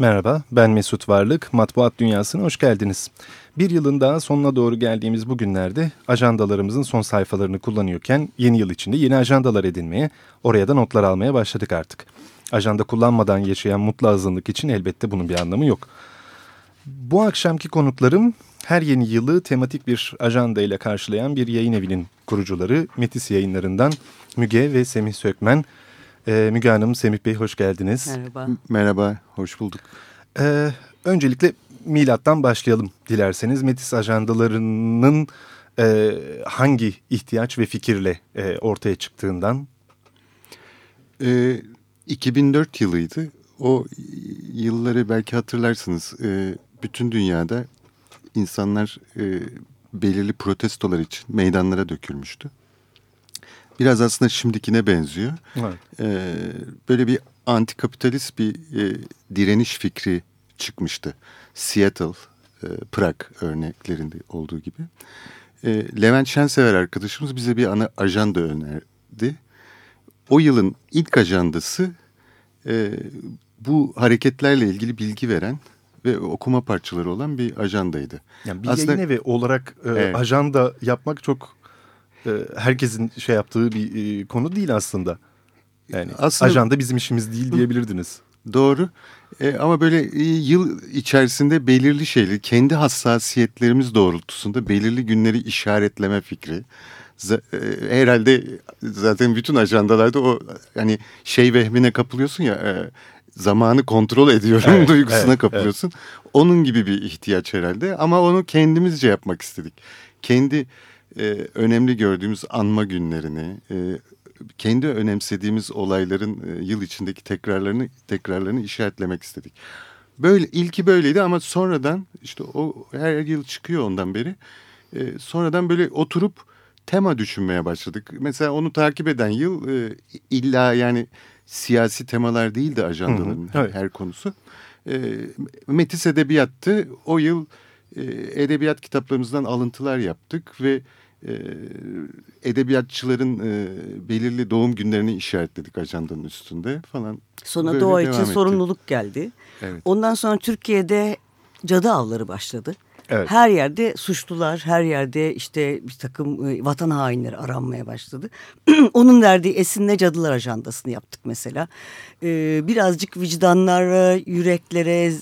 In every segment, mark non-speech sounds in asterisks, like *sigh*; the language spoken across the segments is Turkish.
Merhaba, ben Mesut Varlık. Matbuat Dünyası'na hoş geldiniz. Bir yılın daha sonuna doğru geldiğimiz bu günlerde ajandalarımızın son sayfalarını kullanıyorken yeni yıl içinde yeni ajandalar edinmeye, oraya da notlar almaya başladık artık. Ajanda kullanmadan yaşayan mutlu azınlık için elbette bunun bir anlamı yok. Bu akşamki konuklarım her yeni yılı tematik bir ajanda ile karşılayan bir yayın evinin kurucuları Metis yayınlarından Müge ve Semih Sökmen. Ee, Müge Hanım, Semih Bey hoş geldiniz. Merhaba. Merhaba, hoş bulduk. Ee, öncelikle milattan başlayalım dilerseniz. Metis ajandalarının e, hangi ihtiyaç ve fikirle e, ortaya çıktığından? Ee, 2004 yılıydı. O yılları belki hatırlarsınız. Ee, bütün dünyada insanlar e, belirli protestolar için meydanlara dökülmüştü. Biraz aslında şimdikine benziyor. Evet. Ee, böyle bir antikapitalist bir e, direniş fikri çıkmıştı. Seattle, e, Prag örneklerinde olduğu gibi. E, Levent Şensever arkadaşımız bize bir ana ajanda önerdi. O yılın ilk ajandası e, bu hareketlerle ilgili bilgi veren ve okuma parçaları olan bir ajandaydı. Yani bir Aslında- yayın evi olarak e, Evet. ajanda yapmak çok e, herkesin şey yaptığı bir e, konu değil aslında. Yani Aslında- ajanda bizim işimiz değil diyebilirdiniz. Doğru. E, ama böyle e, yıl içerisinde belirli şeyleri, kendi hassasiyetlerimiz doğrultusunda belirli günleri işaretleme fikri. Z- e, herhalde zaten bütün ajandalarda o hani şey vehmine kapılıyorsun ya e, zamanı kontrol ediyorum Evet, *laughs* duygusuna evet, kapılıyorsun. Onun gibi bir ihtiyaç herhalde ama onu kendimizce yapmak istedik. Kendi e, önemli gördüğümüz anma günlerini, e, kendi önemsediğimiz olayların e, yıl içindeki tekrarlarını tekrarlarını işaretlemek istedik. Böyle ilki böyleydi ama sonradan işte o her yıl çıkıyor ondan beri. E, sonradan böyle oturup tema düşünmeye başladık. Mesela onu takip eden yıl e, illa yani siyasi temalar değildi ajandaların Hı hı, evet. her konusu. E, Metis Edebiyat'tı. O yıl e, edebiyat kitaplarımızdan alıntılar yaptık ve e, edebiyatçıların e, belirli doğum günlerini işaretledik ajandanın üstünde falan. Sonra Böyle doğa için etti. sorumluluk geldi. Evet. Ondan sonra Türkiye'de cadı avları başladı. Evet. Her yerde suçlular, her yerde işte bir takım e, vatan hainleri aranmaya başladı. *clears throat* Onun verdiği esinle cadılar ajandasını yaptık mesela. Ee, birazcık vicdanlara, yüreklere,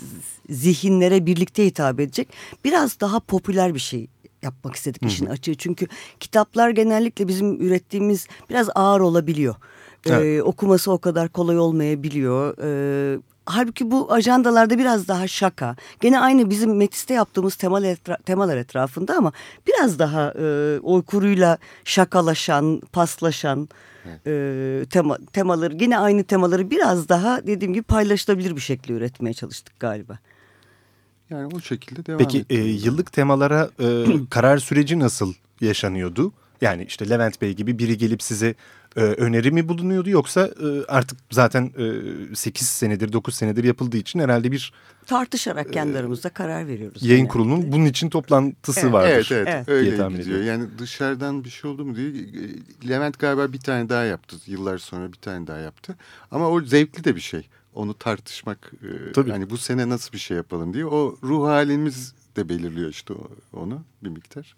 zihinlere birlikte hitap edecek biraz daha popüler bir şey yapmak istedik işin açığı. Çünkü kitaplar genellikle bizim ürettiğimiz biraz ağır olabiliyor. Ee, Evet. okuması o kadar kolay olmayabiliyor. Ee, halbuki bu ajandalarda biraz daha şaka. Gene aynı bizim Metis'te yaptığımız temalar, etra- temalar etrafında ama biraz daha e, o kuruyla şakalaşan, paslaşan e, tema, temaları yine aynı temaları biraz daha dediğim gibi paylaşılabilir bir şekilde üretmeye çalıştık galiba. Yani o şekilde devam Peki e, yıllık temalara e, *clears throat* karar süreci nasıl yaşanıyordu? Yani işte Levent Bey gibi biri gelip size e, öneri mi bulunuyordu yoksa e, artık zaten e, 8 senedir 9 senedir yapıldığı için herhalde bir Tartışarak kendi aramızda karar veriyoruz. yayın genellikle. kurulunun bunun için toplantısı Evet. vardır. Evet evet, öyle gidiyor. ediyorum. Yani dışarıdan bir şey oldu mu diye. e, Levent galiba bir tane daha yaptı. Yıllar sonra bir tane daha yaptı. Ama o zevkli de bir şey. Onu tartışmak. e, Tabii. Hani bu sene nasıl bir şey yapalım diye. O ruh halimiz de belirliyor işte onu bir miktar.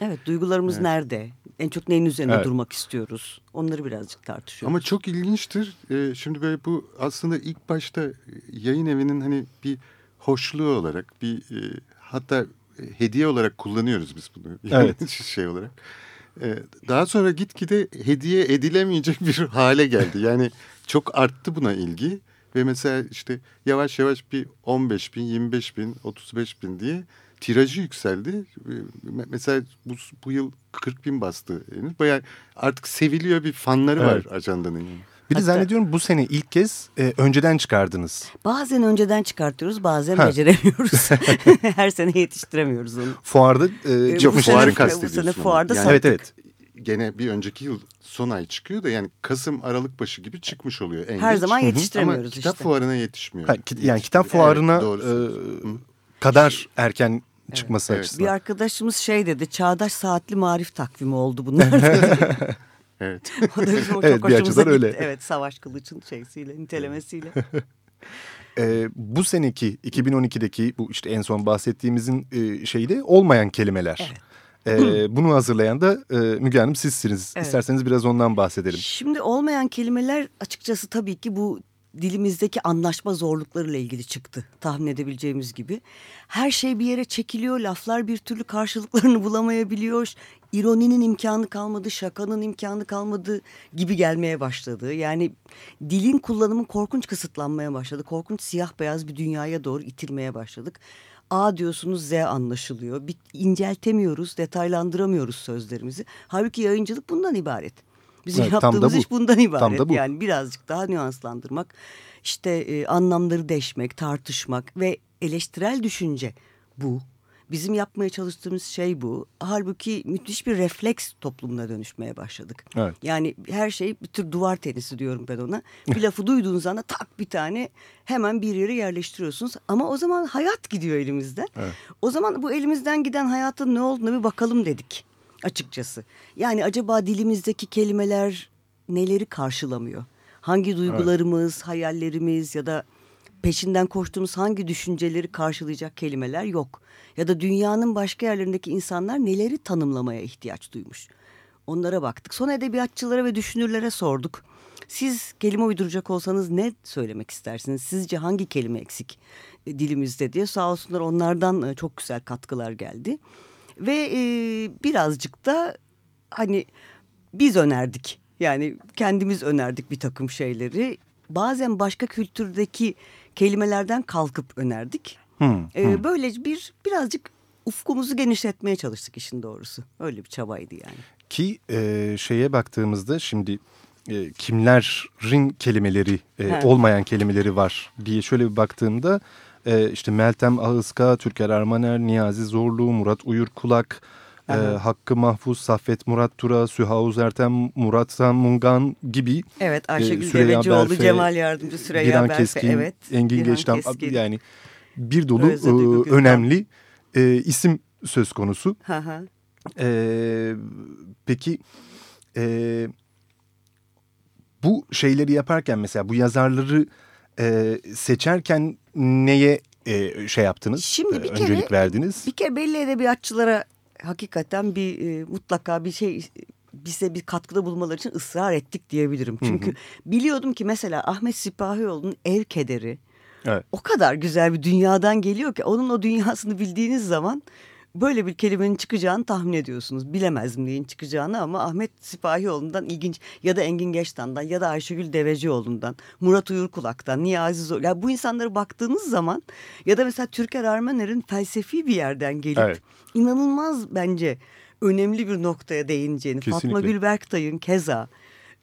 Evet duygularımız nerede? En çok neyin üzerinde Evet. durmak istiyoruz? Onları birazcık tartışıyoruz. Ama çok ilginçtir. E, şimdi böyle bu aslında ilk başta yayın evinin hani bir hoşluğu olarak bir e, hatta hediye olarak kullanıyoruz biz bunu. *laughs* Yani Evet. *laughs* şey olarak. E, daha sonra gitgide hediye edilemeyecek bir hale geldi. Yani çok arttı buna ilgi. Ve mesela işte yavaş yavaş bir 15 bin, 25 bin, 35 bin diye tirajı yükseldi. E, me- Mesela bu, bu yıl 40 bin bastı. henüz. Bayağı artık seviliyor bir fanları Evet. var ajandanın. Yani. Bir de Hatta- zannediyorum bu sene ilk kez e, önceden çıkardınız. Bazen önceden çıkartıyoruz bazen Ha. beceremiyoruz. *laughs* Her sene yetiştiremiyoruz onu. Fuarda e, bu çıkmış. sene- fuarı bu kastediyorsun sene ama. fuarda Yani- sattık. Evet evet. Gene bir önceki yıl son ay çıkıyor da yani Kasım Aralık başı gibi çıkmış oluyor en Her geç. zaman yetiştiremiyoruz Ama kitap işte. fuarına yetişmiyor. Ha, ki- yani kitap fuarına Evet, doğru e, kadar erken çıkması Evet. açısından. Bir arkadaşımız şey dedi çağdaş saatli marif takvimi oldu bunlar. *laughs* Evet. *laughs* o da bizim o Evet, çok bir açıdan gitti. öyle. Evet Savaş Kılıç'ın şeysiyle nitelemesiyle. Ee, *laughs* bu seneki 2012'deki bu işte en son bahsettiğimizin e, şeyde olmayan kelimeler. Ee, *clears throat* bunu hazırlayan da e, Müge Hanım sizsiniz. Evet. İsterseniz biraz ondan bahsedelim. Şimdi olmayan kelimeler açıkçası tabii ki bu dilimizdeki anlaşma zorluklarıyla ilgili çıktı. Tahmin edebileceğimiz gibi. Her şey bir yere çekiliyor, laflar bir türlü karşılıklarını *laughs* bulamayabiliyor. İroninin imkanı kalmadı, şakanın imkanı kalmadı gibi gelmeye başladı. Yani dilin kullanımı korkunç kısıtlanmaya başladı. Korkunç siyah beyaz bir dünyaya doğru itilmeye başladık. A diyorsunuz Z anlaşılıyor. Bir inceltemiyoruz, detaylandıramıyoruz sözlerimizi. Halbuki yayıncılık bundan ibaret. Bizim Evet, yaptığımız bu. iş bundan ibaret. Bu. Yani birazcık daha nüanslandırmak, işte e, anlamları deşmek, tartışmak ve eleştirel düşünce bu. Bizim yapmaya çalıştığımız şey bu. Halbuki müthiş bir refleks toplumuna dönüşmeye başladık. Evet. Yani her şey bir tür duvar tenisi diyorum ben ona. Bir *laughs* lafı duyduğunuz anda tak bir tane hemen bir yere yerleştiriyorsunuz. Ama o zaman hayat gidiyor elimizden. O zaman bu elimizden giden hayatın ne olduğuna bir bakalım dedik açıkçası. Yani acaba dilimizdeki kelimeler neleri karşılamıyor? Hangi duygularımız, hayallerimiz ya da peşinden koştuğumuz hangi düşünceleri karşılayacak kelimeler yok. Ya da dünyanın başka yerlerindeki insanlar neleri tanımlamaya ihtiyaç duymuş. Onlara baktık. Sonra edebiyatçılara ve düşünürlere sorduk. Siz kelime uyduracak olsanız ne söylemek istersiniz? Sizce hangi kelime eksik e, dilimizde diye sağ olsunlar onlardan e, çok güzel katkılar geldi. Ve e, birazcık da hani biz önerdik. Yani kendimiz önerdik bir takım şeyleri. Bazen başka kültürdeki kelimelerden kalkıp önerdik. Hmm, Ee, böylece bir birazcık ufkumuzu genişletmeye çalıştık işin doğrusu. Öyle bir çabaydı yani. Ki e, şeye baktığımızda şimdi e, kimlerin kelimeleri e, Evet. olmayan kelimeleri var diye şöyle bir baktığımda e, işte Meltem Ağızka, Türker Armaner, Niyazi Zorlu, Murat E, Hakkı Mahfuz, Saffet Murat Tura, Süha Ertem, Murat Mungan gibi Evet Ayşegül Süreyya Devecioğlu, Berfe, Cemal Yardımcı, Süreyya Dilan Berfe. Keskin, evet. Engin Dilan Geçtam Keskin. yani bir dolu e, önemli e, isim söz konusu. Hı hı. Ee, peki e, bu şeyleri yaparken mesela bu yazarları e, seçerken neye e, şey yaptınız? Şimdi E, bir kere- öncelik verdiniz. Bir kere belli edebiyatçılara hakikaten bir e, mutlaka bir şey bize bir katkıda bulmaları için ısrar ettik diyebilirim. Çünkü biliyordum ki mesela Ahmet Sipahioğlu'nun Ev Kederi Evet. o kadar güzel bir dünyadan geliyor ki onun o dünyasını bildiğiniz zaman böyle bir kelimenin çıkacağını tahmin ediyorsunuz. Bilemezdim neyin çıkacağını ama Ahmet Sipahioğlu'ndan ilginç ya da Engin Geçtan'dan ya da Ayşegül Devecioğlu'ndan, Murat Uyurkulak'tan, Niyazi Zor. Ya bu insanlara baktığınız zaman ya da mesela Türker Armaner'in felsefi bir yerden gelip Evet. inanılmaz bence önemli bir noktaya değineceğini. Fatma Kesinlikle. Gül Berktay'ın keza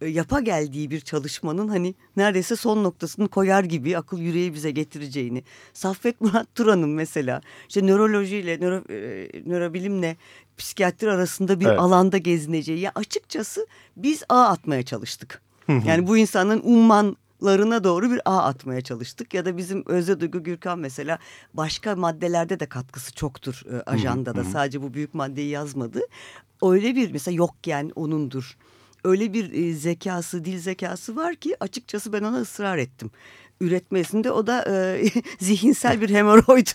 yapa geldiği bir çalışmanın hani neredeyse son noktasını koyar gibi akıl yüreği bize getireceğini. Saffet Murat Turan'ın mesela işte nörolojiyle, nöro, e, nörobilimle psikiyatri arasında bir Evet. alanda gezineceği. Ya açıkçası biz ağ atmaya çalıştık. yani bu insanın ummanlarına doğru bir ağ atmaya çalıştık. Ya da bizim Özde Duygu Gürkan mesela başka maddelerde de katkısı çoktur e, ajandada. Sadece bu büyük maddeyi yazmadı. Öyle bir mesela yok yani onundur öyle bir e, zekası, dil zekası var ki açıkçası ben ona ısrar ettim. Üretmesinde o da e, *laughs* zihinsel bir hemoroid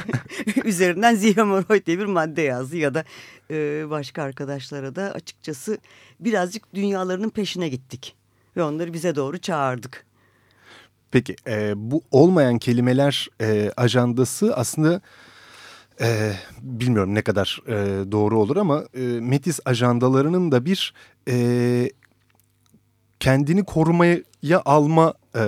*laughs* üzerinden zihemoroid diye bir madde yazdı ya da e, başka arkadaşlara da açıkçası birazcık dünyalarının peşine gittik ve onları bize doğru çağırdık. Peki e, bu olmayan kelimeler e, ajandası aslında e, bilmiyorum ne kadar e, doğru olur ama e, Metis ajandalarının da bir e, kendini korumaya alma e,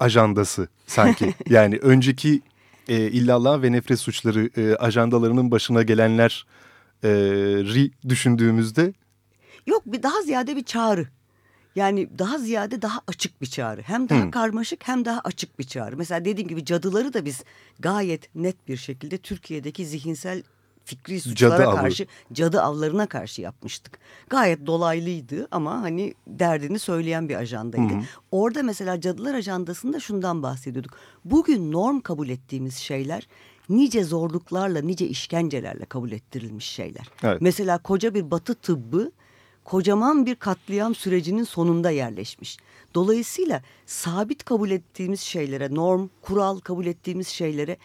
ajandası sanki. *laughs* yani önceki e, illallah ve nefret suçları e, ajandalarının başına gelenler e, ri düşündüğümüzde Yok bir daha ziyade bir çağrı. Yani daha ziyade daha açık bir çağrı. Hem daha Hmm. karmaşık hem daha açık bir çağrı. Mesela dediğim gibi cadıları da biz gayet net bir şekilde Türkiye'deki zihinsel fikri suçlara Cadı avı. karşı cadı avlarına karşı yapmıştık. Gayet dolaylıydı ama hani derdini söyleyen bir ajandaydı. Orada mesela cadılar ajandasında şundan bahsediyorduk. Bugün norm kabul ettiğimiz şeyler nice zorluklarla nice işkencelerle kabul ettirilmiş şeyler. Evet. Mesela koca bir batı tıbbı kocaman bir katliam sürecinin sonunda yerleşmiş. Dolayısıyla sabit kabul ettiğimiz şeylere, norm, kural kabul ettiğimiz şeylere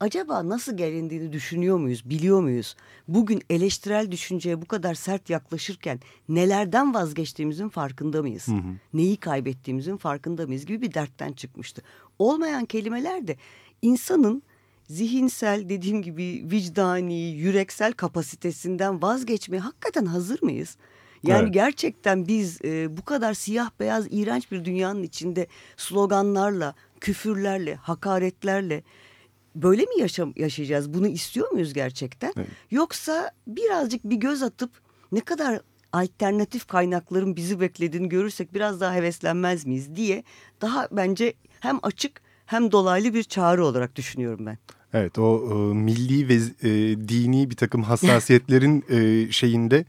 acaba nasıl gelindiğini düşünüyor muyuz, biliyor muyuz? Bugün eleştirel düşünceye bu kadar sert yaklaşırken nelerden vazgeçtiğimizin farkında mıyız? Neyi kaybettiğimizin farkında mıyız gibi bir dertten çıkmıştı. Olmayan kelimeler de insanın zihinsel dediğim gibi vicdani, yüreksel kapasitesinden vazgeçmeye hakikaten hazır mıyız? Yani Evet. gerçekten biz e, bu kadar siyah beyaz iğrenç bir dünyanın içinde sloganlarla, küfürlerle, hakaretlerle böyle mi yaşam yaşayacağız? Bunu istiyor muyuz gerçekten? Yoksa birazcık bir göz atıp ne kadar alternatif kaynakların bizi beklediğini görürsek biraz daha heveslenmez miyiz diye daha bence hem açık hem dolaylı bir çağrı olarak düşünüyorum ben. Evet o e, milli ve e, dini bir takım hassasiyetlerin e, şeyinde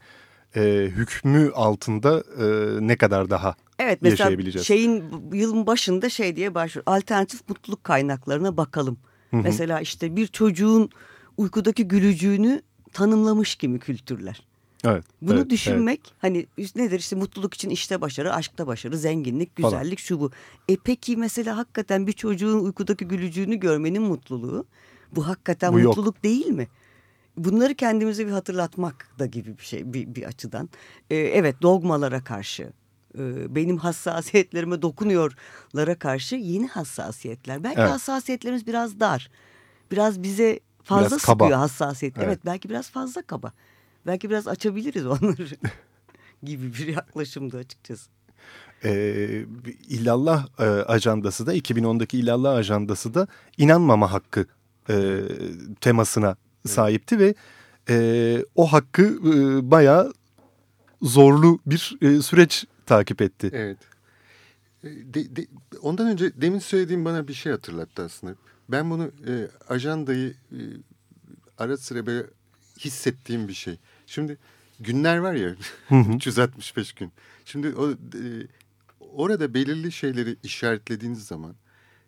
e, hükmü altında e, ne kadar daha Evet mesela şeyin yılın başında şey diye başlıyor. Alternatif mutluluk kaynaklarına bakalım. Mesela işte bir çocuğun uykudaki gülücüğünü tanımlamış gibi kültürler. Evet. Bunu evet, düşünmek hani nedir işte mutluluk için işte başarı, aşkta başarı, zenginlik, Falan. güzellik şu bu. E peki mesela hakikaten bir çocuğun uykudaki gülücüğünü görmenin mutluluğu bu hakikaten Bu yok. mutluluk değil mi? Bunları kendimize bir hatırlatmak da gibi bir şey bir, bir açıdan. E, evet dogmalara karşı e, benim hassasiyetlerime dokunuyorlara karşı yeni hassasiyetler. Belki Evet. hassasiyetlerimiz biraz dar. Biraz bize fazla Biraz kaba. sıkıyor hassasiyet. Evet. evet belki biraz fazla kaba. Belki biraz açabiliriz *laughs* onları *laughs* gibi bir yaklaşımdı açıkçası. Ee, İllallah e, ajandası da 2010'daki İllallah ajandası da inanmama hakkı e, temasına sahipti ve e, o hakkı e, bayağı zorlu bir e, süreç takip etti. Evet. E, De, de- ondan önce demin söylediğim bana bir şey hatırlattı aslında. Ben bunu e, ajandayı e, ara sıra böyle hissettiğim bir şey. Şimdi günler var ya 365 *laughs* gün. Şimdi o e, orada belirli şeyleri işaretlediğiniz zaman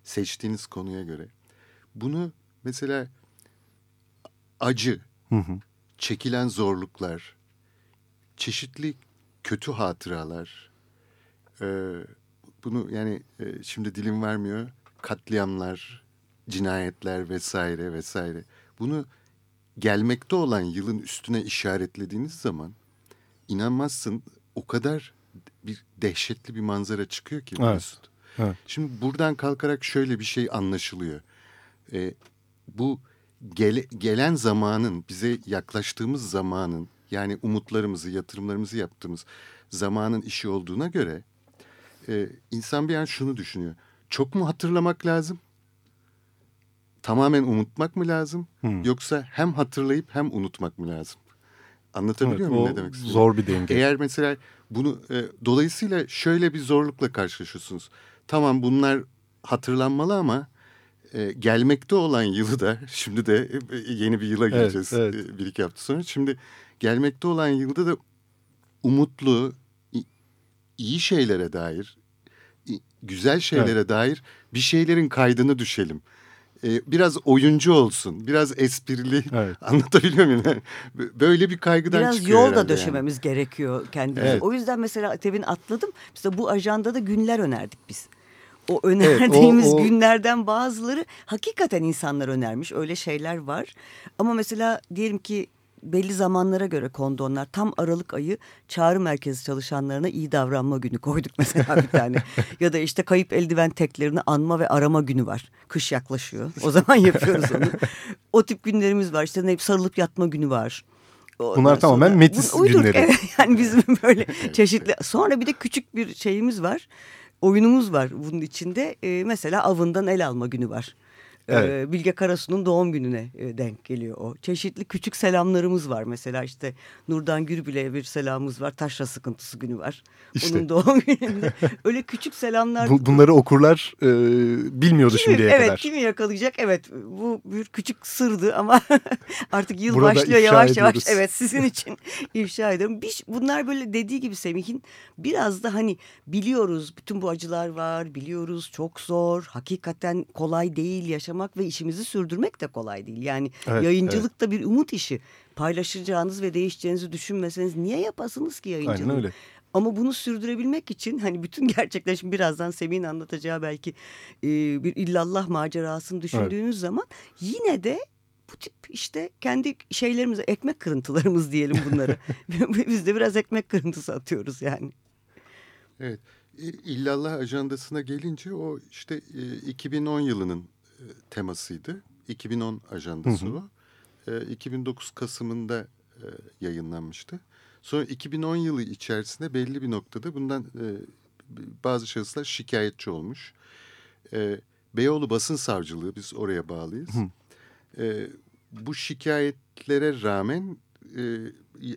seçtiğiniz konuya göre bunu mesela acı, Hı hı. çekilen zorluklar, çeşitli kötü hatıralar, e, bunu yani e, şimdi dilim vermiyor, katliamlar, cinayetler vesaire vesaire. Bunu gelmekte olan yılın üstüne işaretlediğiniz zaman inanmazsın o kadar bir dehşetli bir manzara çıkıyor ki. Evet, Mesut. evet. Şimdi buradan kalkarak şöyle bir şey anlaşılıyor. E, bu gele- gelen zamanın, bize yaklaştığımız zamanın yani umutlarımızı, yatırımlarımızı yaptığımız zamanın işi olduğuna göre e, insan bir an şunu düşünüyor. Çok mu hatırlamak lazım? Tamamen unutmak mı lazım? Hmm. Yoksa hem hatırlayıp hem unutmak mı lazım? Anlatabiliyor Evet, muyum ne demek istediğimi? zor bir denge. Eğer mesela bunu e, dolayısıyla şöyle bir zorlukla karşılaşıyorsunuz. Tamam bunlar hatırlanmalı ama e, gelmekte olan yılı da *laughs* şimdi de e, yeni bir yıla Evet, gireceğiz evet. e, bir iki hafta sonra. Şimdi gelmekte olan yılda da umutlu, iyi şeylere dair, güzel şeylere dair bir şeylerin kaydını düşelim. E, biraz oyuncu olsun, biraz esprili. *laughs* Evet. Anlatabiliyor muyum? Böyle bir kaygıdan Biraz çıkıyor yol herhalde da yani. döşememiz gerekiyor kendimize. Evet. O yüzden mesela Tevin atladım. Mesela bu ajandada günler önerdik biz. O Evet, önerdiğimiz o- o- günlerden bazıları hakikaten insanlar önermiş. Öyle şeyler var. Ama mesela diyelim ki belli zamanlara göre kondu onlar. Tam Aralık ayı çağrı merkezi çalışanlarına iyi davranma günü koyduk *laughs* mesela bir tane. ya da işte kayıp eldiven teklerini anma ve arama günü var. Kış yaklaşıyor. O zaman yapıyoruz onu. *laughs* O tip günlerimiz var. İşte ne sarılıp yatma günü var. Ondan Bunlar tamamen Metis uyduruk, günleri. Evet, *laughs* yani bizim böyle çeşitli. Sonra bir de küçük bir şeyimiz var. Oyunumuz var bunun içinde. Ee, mesela avından el alma günü var. Evet. Ee, Bilge Karasu'nun doğum gününe e, denk geliyor o. Çeşitli küçük selamlarımız var. Mesela işte Nurdan Gürbül'e bir selamımız var. Taşra sıkıntısı günü var. İşte. Onun doğum gününde. Öyle küçük selamlar. Bu- bunları okurlar e, bilmiyordu Kimi- şimdiye evet, kadar. kimi yakalayacak? Evet bu bir küçük sırdı ama *laughs* artık yıl Burada başlıyor yavaş yavaş. ediyoruz. Evet sizin *laughs* için ifşa ediyorum. Bir, bunlar böyle dediği gibi Semih'in biraz da hani biliyoruz bütün bu acılar var biliyoruz çok zor. Hakikaten kolay değil yaşamak ve işimizi sürdürmek de kolay değil. Yani Evet, yayıncılık da bir umut işi. Paylaşacağınız ve değişeceğinizi düşünmeseniz niye yapasınız ki yayıncılığı? Aynen öyle. Ama bunu sürdürebilmek için hani bütün *laughs* gerçekler şimdi birazdan Semih'in anlatacağı belki e, bir illallah macerasını düşündüğünüz zaman yine de bu tip işte kendi şeylerimiz ekmek kırıntılarımız diyelim bunları. *laughs* *laughs* Biz de biraz ekmek kırıntısı atıyoruz yani. Evet. İllallah ajandasına gelince o işte e, 2010 yılının e, temasıydı. 2010 ajandası Hı hı. o. E, 2009 Kasım'ında e, yayınlanmıştı. Sonra 2010 yılı içerisinde belli bir noktada bundan e, bazı şahıslar şikayetçi olmuş. E, Beyoğlu Basın Savcılığı biz oraya bağlıyız. E, bu şikayetlere rağmen e,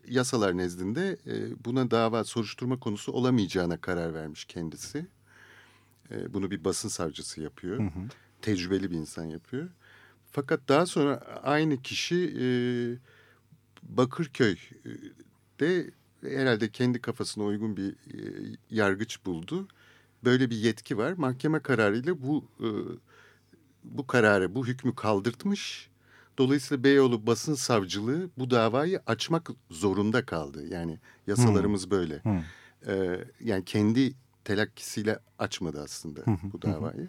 yasalar nezdinde e, buna dava soruşturma konusu olamayacağına karar vermiş kendisi. E, bunu bir basın savcısı yapıyor. Tecrübeli bir insan yapıyor. Fakat daha sonra aynı kişi e, Bakırköy'de herhalde kendi kafasına uygun bir e, yargıç buldu. Böyle bir yetki var. Mahkeme kararıyla bu e, bu kararı, bu hükmü kaldırtmış. Dolayısıyla Beyoğlu Basın Savcılığı bu davayı açmak zorunda kaldı. Yani yasalarımız böyle. Hmm. Ee, yani kendi telakkisiyle açmadı aslında bu davayı.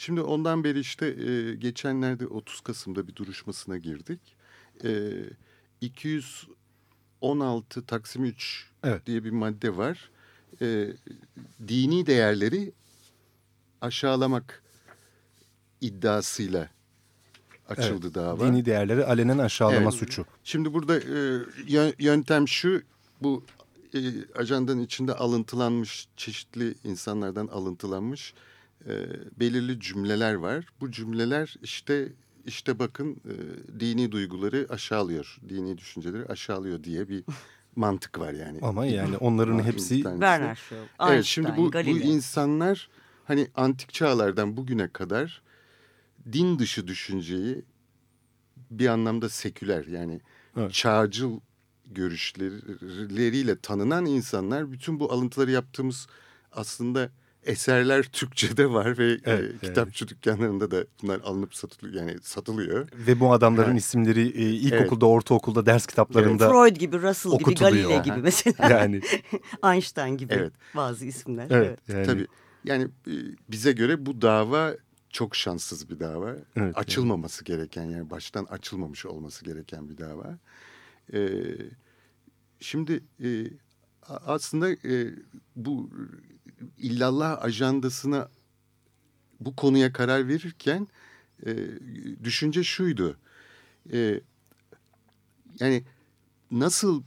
Şimdi ondan beri işte e, geçenlerde 30 Kasım'da bir duruşmasına girdik. E, 216 Taksim 3 Evet. diye bir madde var. E, dini değerleri aşağılamak iddiasıyla açıldı Evet, dava. Dini değerleri alenen aşağılama Evet. suçu. Şimdi burada e, yö- yöntem şu, bu e, ajandanın içinde alıntılanmış, çeşitli insanlardan alıntılanmış e, belirli cümleler var. Bu cümleler işte işte bakın e, dini duyguları aşağılıyor, dini düşünceleri aşağılıyor diye bir *laughs* mantık var yani. Ama yani onların hepsi. Werner Evet şimdi bu, bu insanlar hani antik çağlardan bugüne kadar din dışı düşünceyi bir anlamda seküler yani Evet. çağcıl görüşleriyle tanınan insanlar bütün bu alıntıları yaptığımız aslında eserler Türkçe'de var ve Evet, e, yani. kitapçı dükkanlarında da bunlar alınıp satılıyor yani satılıyor. ve bu adamların Ha. isimleri e, ilkokulda, ortaokulda, ders kitaplarında Freud gibi, Russell gibi. Galileo gibi mesela. *laughs* yani *laughs* Einstein gibi Evet. bazı isimler. evet, yani Tabii yani e, bize göre bu dava çok şanssız bir dava. Evet, Açılmaması gereken yani baştan açılmamış olması gereken bir dava. Ee, şimdi e, aslında e, bu illallah ajandasına bu konuya karar verirken e, düşünce şuydu. E, yani nasıl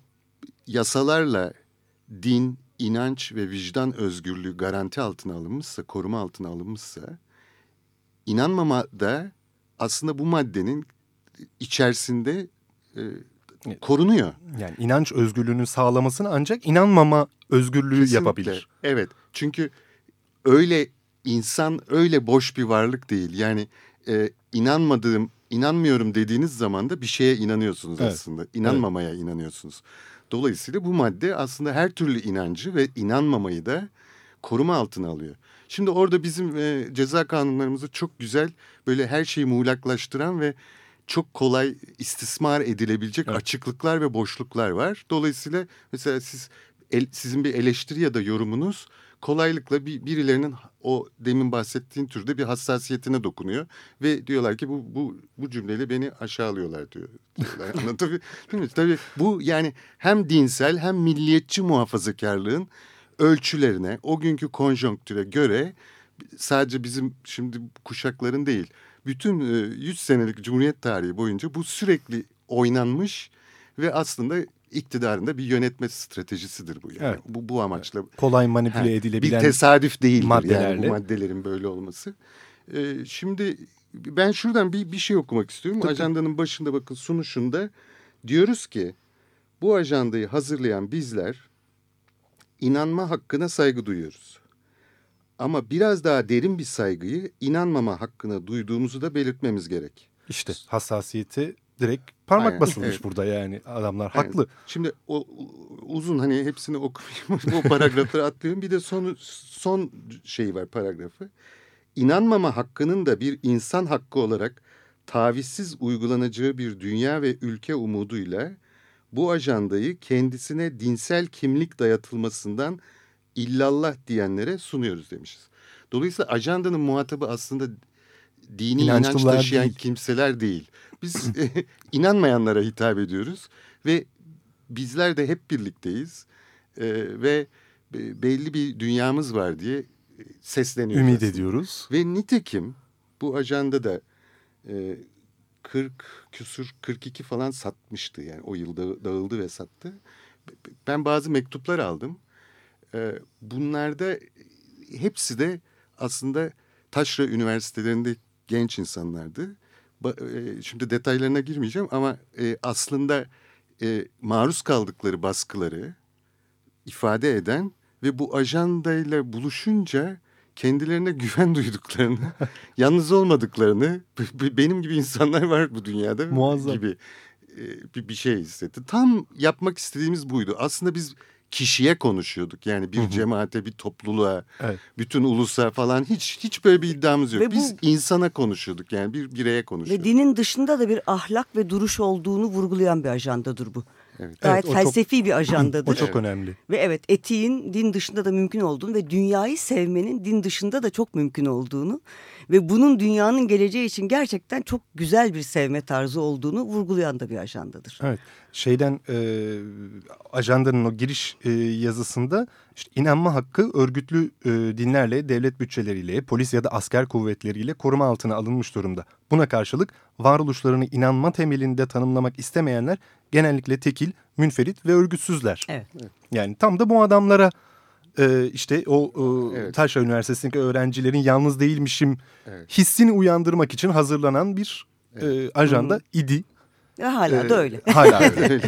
yasalarla din, inanç ve vicdan özgürlüğü garanti altına alınmışsa, koruma altına alınmışsa, inanmama da aslında bu maddenin içerisinde e. korunuyor. yani inanç özgürlüğünün sağlamasını ancak inanmama özgürlüğü Kesinlikle. yapabilir. Evet. Çünkü öyle insan öyle boş bir varlık değil. Yani e, inanmadığım, inanmıyorum dediğiniz zaman da bir şeye inanıyorsunuz Evet. aslında. İnanmamaya inanıyorsunuz. Dolayısıyla bu madde aslında her türlü inancı ve inanmamayı da koruma altına alıyor. Şimdi orada bizim e, ceza kanunlarımızda çok güzel böyle her şeyi muğlaklaştıran ve çok kolay istismar edilebilecek Evet. açıklıklar ve boşluklar var. Dolayısıyla mesela siz el- sizin bir eleştiri ya da yorumunuz kolaylıkla bir birilerinin o demin bahsettiğin türde bir hassasiyetine dokunuyor ve diyorlar ki bu bu bu cümleyle beni aşağılıyorlar diyor. diyorlar. *laughs* Anlatabiliyor değil mi? Tabii bu yani hem dinsel hem milliyetçi muhafazakarlığın ölçülerine, o günkü konjonktüre göre sadece bizim şimdi kuşakların değil, bütün e, 100 senelik Cumhuriyet tarihi boyunca bu sürekli oynanmış ve aslında iktidarında bir yönetme stratejisidir bu yani. Evet. Bu, bu amaçla. Kolay manipüle Ha, edilebilen bir tesadüf değildir yani maddelerle. bu maddelerin böyle olması. Ee, şimdi ben şuradan bir, bir şey okumak istiyorum. Tabii. Ajandanın başında bakın sunuşunda diyoruz ki bu ajandayı hazırlayan bizler inanma hakkına saygı duyuyoruz. Ama biraz daha derin bir saygıyı inanmama hakkına duyduğumuzu da belirtmemiz gerek. İşte hassasiyeti direkt parmak Aynen, basılmış evet. burada yani adamlar Aynen. haklı. Şimdi o uzun hani hepsini okumayayım o paragrafları *laughs* atlıyorum. Bir de son son şey var paragrafı. İnanmama hakkının da bir insan hakkı olarak tavizsiz uygulanacağı bir dünya ve ülke umuduyla bu ajandayı kendisine dinsel kimlik dayatılmasından illallah diyenlere sunuyoruz demişiz. Dolayısıyla ajandanın muhatabı aslında dini inanç taşıyan değil. kimseler değil. Biz *laughs* inanmayanlara hitap ediyoruz ve bizler de hep birlikteyiz Ee, ve be- belli bir dünyamız var diye e, sesleniyoruz. Ümit aslında. ediyoruz. Ve nitekim bu ajanda da e, 40 küsur 42 falan satmıştı yani o yılda dağıldı ve sattı. Ben bazı mektuplar aldım. E, bunlarda hepsi de aslında taşra üniversitelerinde genç insanlardı. Ba- e, Şimdi detaylarına girmeyeceğim ama e, aslında e, maruz kaldıkları baskıları ifade eden ve bu ajandayla buluşunca kendilerine *laughs* güven duyduklarını, yalnız olmadıklarını, benim gibi insanlar var bu dünyada Muazzam. gibi bir şey hissetti. Tam yapmak istediğimiz buydu. Aslında biz kişiye konuşuyorduk. Yani bir Hı hı. cemaate, bir topluluğa, Evet. bütün ulusa falan hiç hiç böyle bir iddiamız yok. Ve bu- Biz insana konuşuyorduk yani bir bireye Ve konuşuyorduk. dinin dışında da bir ahlak ve duruş olduğunu vurgulayan bir ajandadır bu. Evet. Gayet Evet, o çok- felsefi bir ajandadır. *clears throat* O çok önemli. Ve evet etiğin din dışında da mümkün olduğunu ve dünyayı sevmenin din dışında da çok mümkün olduğunu ve bunun dünyanın geleceği için gerçekten çok güzel bir sevme tarzı olduğunu vurgulayan da bir ajandadır. Evet. Şeyden e, ajandanın o giriş e, yazısında işte inanma hakkı örgütlü e, dinlerle, devlet bütçeleriyle, polis ya da asker kuvvetleriyle koruma altına alınmış durumda. Buna karşılık varoluşlarını inanma temelinde tanımlamak istemeyenler genellikle tekil, münferit ve örgütsüzler. Evet. Yani tam da bu adamlara e, işte o e, Evet. Taşra Üniversitesi'ndeki öğrencilerin yalnız değilmişim Evet. hissini uyandırmak için hazırlanan bir e, ajanda idi. Ve hala E, da öyle. Hala *laughs* öyle.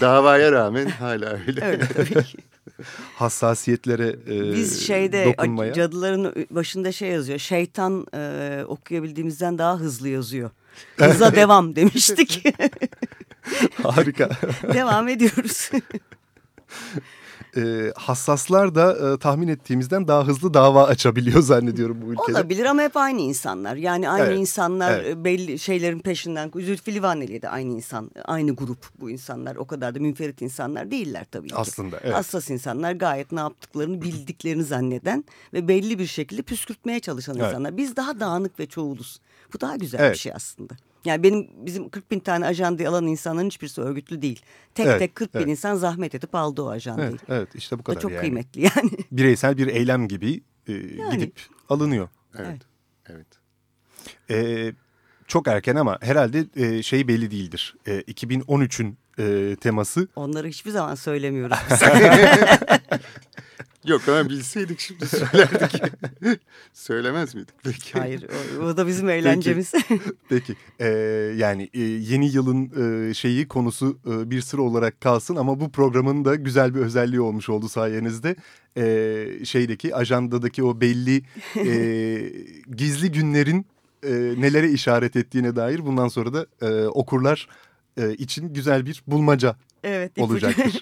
Davaya rağmen hala öyle. öyle tabii ki. *laughs* hassasiyetlere e, Biz şeyde dokunmaya. cadıların başında şey yazıyor. Şeytan e, okuyabildiğimizden daha hızlı yazıyor. *laughs* Hıza devam demiştik. Harika. *laughs* devam ediyoruz. *laughs* E, hassaslar da e, tahmin ettiğimizden daha hızlı dava açabiliyor zannediyorum bu ülkede. Olabilir ama hep aynı insanlar. Yani aynı Evet, insanlar evet. e, belli şeylerin peşinden. Zülfü Livaneli de aynı insan. Aynı grup bu insanlar. O kadar da münferit insanlar değiller tabii ki. Aslında, evet. Hassas insanlar gayet ne yaptıklarını bildiklerini zanneden ve belli bir şekilde püskürtmeye çalışan Evet. insanlar. Biz daha dağınık ve çoğuluz. Bu daha güzel Evet. bir şey aslında. Yani benim bizim 40 bin tane ajandayı alan insanların hiçbirisi örgütlü değil. Tek Evet, tek 40 bin evet. insan zahmet edip aldı o ajandayı. Evet, evet işte bu Bu da kadar çok yani. kıymetli *laughs* yani. Bireysel bir eylem gibi e, gidip alınıyor. Evet. Evet. E, çok erken ama herhalde e, şey belli değildir. E, 2013'ün e, teması Onları hiçbir zaman söylemiyoruz. *laughs* *laughs* Yok ama bilseydik şimdi söylerdik. *laughs* Söylemez miydik peki? Hayır o, o da bizim eğlencemiz. *laughs* Peki e, yani e, yeni yılın e, şeyi konusu e, bir sır olarak kalsın ama bu programın da güzel bir özelliği olmuş oldu sayenizde. E, şeydeki ajandadaki o belli e, *laughs* gizli günlerin e, nelere işaret ettiğine dair bundan sonra da e, okurlar e, için güzel bir bulmaca evet. olacaktır.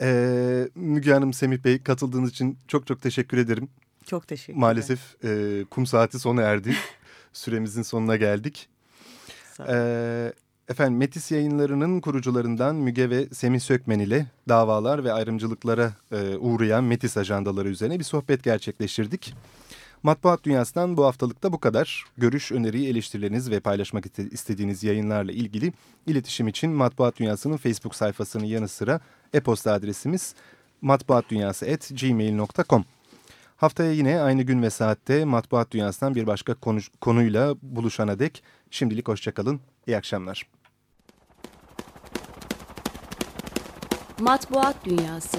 E, Müge Hanım, Semih Bey katıldığınız için çok çok teşekkür ederim. Çok teşekkürler. Maalesef e, kum saati sona erdi. *laughs* Süremizin sonuna geldik. Sağ ol. E, efendim Metis yayınlarının kurucularından Müge ve Semih Sökmen ile davalar ve ayrımcılıklara e, uğrayan Metis ajandaları üzerine bir sohbet gerçekleştirdik. Matbuat Dünyası'ndan bu haftalıkta bu kadar. Görüş, öneri, eleştirileriniz ve paylaşmak iste- istediğiniz yayınlarla ilgili iletişim için Matbuat Dünyası'nın Facebook sayfasının yanı sıra e-posta adresimiz matbuatdunyası.gmail.com Haftaya yine aynı gün ve saatte Matbuat Dünyası'ndan bir başka konu, konuyla buluşana dek şimdilik hoşçakalın, iyi akşamlar. Matbuat Dünyası